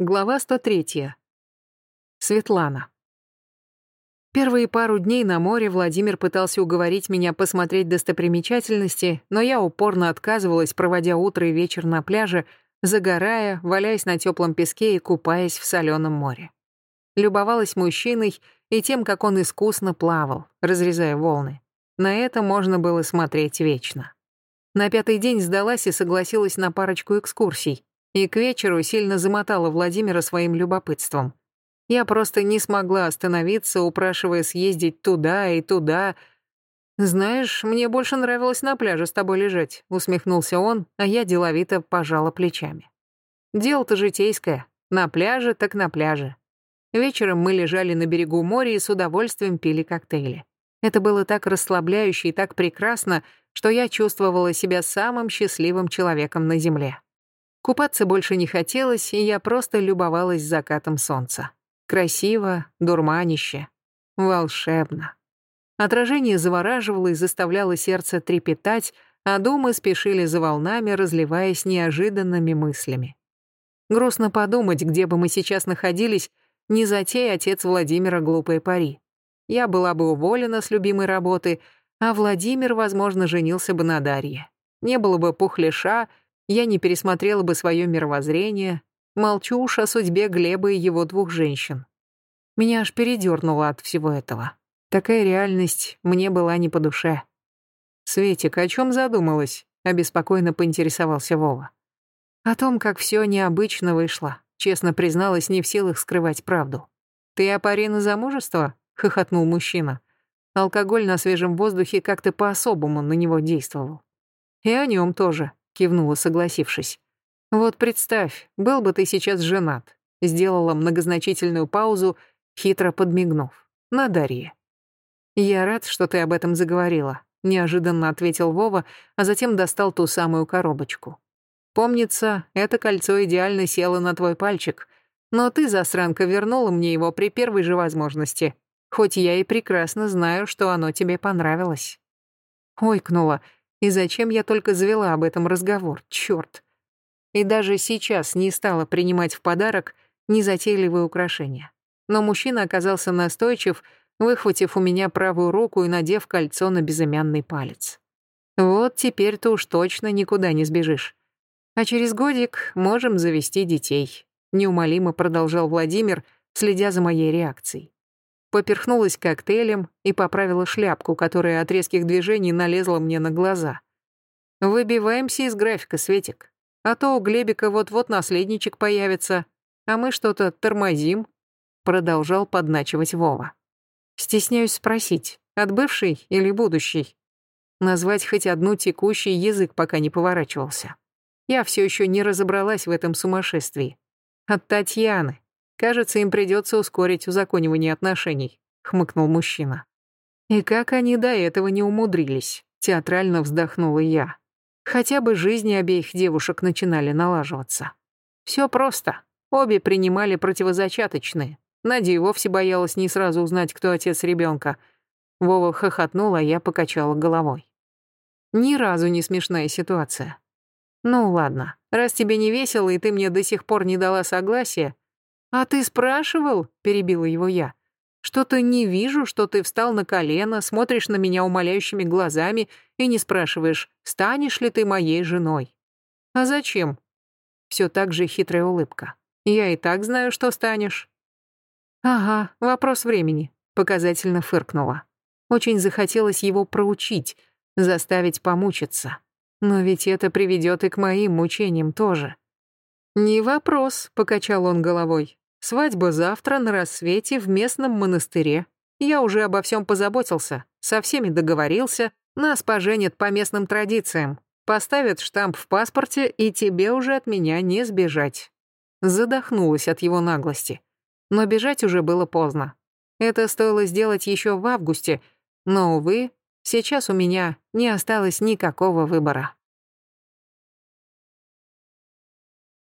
Глава 103. Светлана. Первые пару дней на море Владимир пытался уговорить меня посмотреть достопримечательности, но я упорно отказывалась, проводя утро и вечер на пляже, загорая, валяясь на теплом песке и купаясь в соленом море. Любовалась мужчиной и тем, как он искусно плавал, разрезая волны. На это можно было смотреть вечно. На пятый день сдалась и согласилась на парочку экскурсий и к вечеру сильно замотала Владимира своим любопытством. Я просто не смогла остановиться, упрашивая съездить туда и туда. «Знаешь, мне больше нравилось на пляже с тобой лежать», — усмехнулся он, а я деловито пожала плечами. «Дело-то житейское. На пляже так на пляже». Вечером мы лежали на берегу моря и с удовольствием пили коктейли. Это было так расслабляюще и так прекрасно, что я чувствовала себя самым счастливым человеком на Земле. Купаться больше не хотелось, и я просто любовалась закатом солнца. Красиво, дурманище, волшебно. Отражение завораживало и заставляло сердце трепетать, а думы спешили за волнами, разливаясь неожиданными мыслями. Грустно подумать, где бы мы сейчас находились, не затея отец Владимира глупые пари. Я была бы уволена с любимой работы, а Владимир, возможно, женился бы на Дарье. Не было бы пухляша, я не пересмотрела бы свое мировоззрение, молчу уж о судьбе Глеба и его двух женщин. Меня аж передернуло от всего этого. Такая реальность мне была не по душе. «Светик, о чем задумалась?» — обеспокоенно поинтересовался Вова. «О том, как все необычно вышло», — честно призналась, не в силах скрывать правду. «Ты о паре на замужество?» — хохотнул мужчина. Алкоголь на свежем воздухе как-то по-особому на него действовал. И о нем тоже кивнула, согласившись. «Вот представь, был бы ты сейчас женат», сделала многозначительную паузу, хитро подмигнув. «На Дарье». «Я рад, что ты об этом заговорила», неожиданно ответил Вова, а затем достал ту самую коробочку. «Помнится, это кольцо идеально село на твой пальчик, но ты, засранка, вернула мне его при первой же возможности, хоть я и прекрасно знаю, что оно тебе понравилось». Ойкнула, и зачем я только завела об этом разговор, чёрт. И даже сейчас не стала принимать в подарок незатейливые украшения. Но мужчина оказался настойчив, выхватив у меня правую руку и надев кольцо на безымянный палец. Вот теперь ты уж точно никуда не сбежишь. А через годик можем завести детей, неумолимо продолжал Владимир, следя за моей реакцией поперхнулась коктейлем и поправила шляпку, которая от резких движений налезла мне на глаза. «Выбиваемся из графика, Светик. А то у Глебика вот-вот наследничек появится, а мы что-то тормозим», — продолжал подначивать Вова. «Стесняюсь спросить, от бывшей или будущей?» Назвать хоть одну текущий язык пока не поворачивался. Я все еще не разобралась в этом сумасшествии. От Татьяны, Кажется, им придется ускорить узаконивание отношений», — хмыкнул мужчина. «И как они до этого не умудрились?» — театрально вздохнула я. Хотя бы жизни обеих девушек начинали налаживаться. Все просто. Обе принимали противозачаточные. Надя и вовсе боялась не сразу узнать, кто отец ребенка. Вова хохотнул, а я покачала головой. Ни разу не смешная ситуация. Ну ладно, раз тебе не весело, и ты мне до сих пор не дала согласия, «А ты спрашивал?» — перебила его я. «Что-то не вижу, что ты встал на колено, смотришь на меня умоляющими глазами и не спрашиваешь, станешь ли ты моей женой». «А зачем?» Все так же хитрая улыбка. «Я и так знаю, что станешь». «Ага, вопрос времени», — показательно фыркнула. Очень захотелось его проучить, заставить помучиться. Но ведь это приведет и к моим мучениям тоже. «Не вопрос», — покачал он головой. Свадьба завтра на рассвете в местном монастыре. Я уже обо всем позаботился, со всеми договорился, нас поженят по местным традициям, поставят штамп в паспорте, и тебе уже от меня не сбежать». Задохнулась от его наглости. Но бежать уже было поздно. Это стоило сделать еще в августе, но, увы, сейчас у меня не осталось никакого выбора.